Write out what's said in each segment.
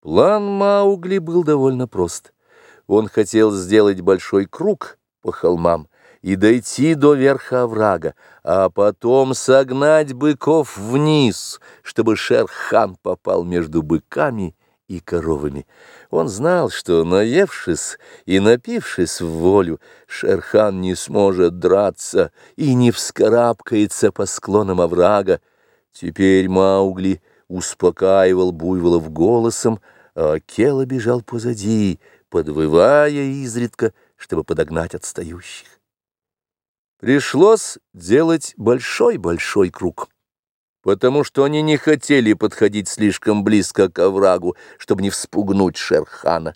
План Маугли был довольно прост. Он хотел сделать большой круг по холмам и дойти до верха оврага, а потом согнать быков вниз, чтобы Шерхан попал между быками и коровами. Он знал, что, наевшись и напившись в волю, Шерхан не сможет драться и не вскарабкается по склонам оврага. Теперь Маугли успокаивал буйволов голосом, а Кела бежал позади, подвывая изредка, чтобы подогнать отстающих. Пришлось делать большой-большой круг, потому что они не хотели подходить слишком близко к оврагу, чтобы не вспугнуть Шерхана.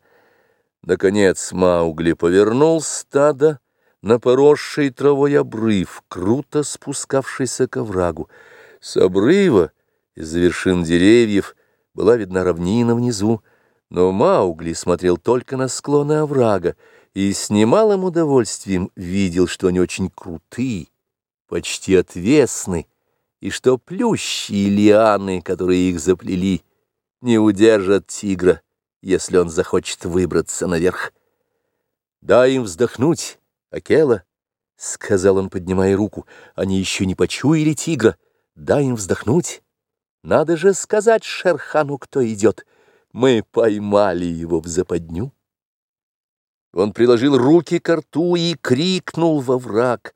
Наконец Маугли повернул стадо на поросший травой обрыв, круто спускавшийся к оврагу. С обрыва из-за вершин деревьев была видна равнина внизу, но Маугли смотрел только на склоны оврага и с немалым удовольствием видел, что они очень крутые, почти отвесны, и что плющи и лианы, которые их заплели, не удержат тигра, если он захочет выбраться наверх. «Дай им вздохнуть, Акела», — сказал он, поднимая руку, — «они еще не почуяли тигра, дай им вздохнуть». Надо же сказать Шерхану, кто идет. Мы поймали его в западню. Он приложил руки к рту и крикнул во враг.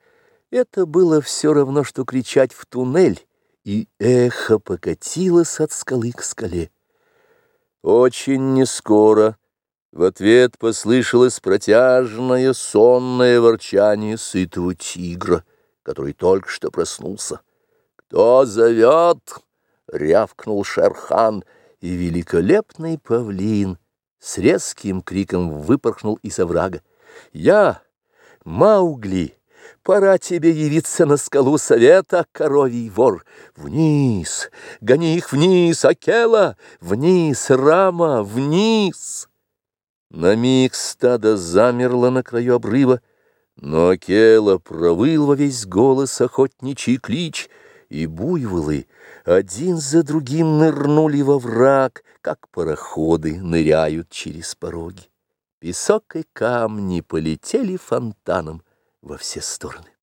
Это было все равно, что кричать в туннель, и эхо покатилось от скалы к скале. Очень нескоро в ответ послышалось протяжное сонное ворчание сытого тигра, который только что проснулся. «Кто зовет?» Рявкнул Шерхан, и великолепный павлин с резким криком выпорхнул из оврага. «Я, Маугли, пора тебе явиться на скалу совета, коровий вор! Вниз, гони их вниз, Акела, вниз, Рама, вниз!» На миг стадо замерло на краю обрыва, но Акела провыл во весь голос охотничий клич — и буйволы один за другим нырнули во враг, как пароходы ныряют через пороги. Песок и камни полетели фонтаном во все стороны.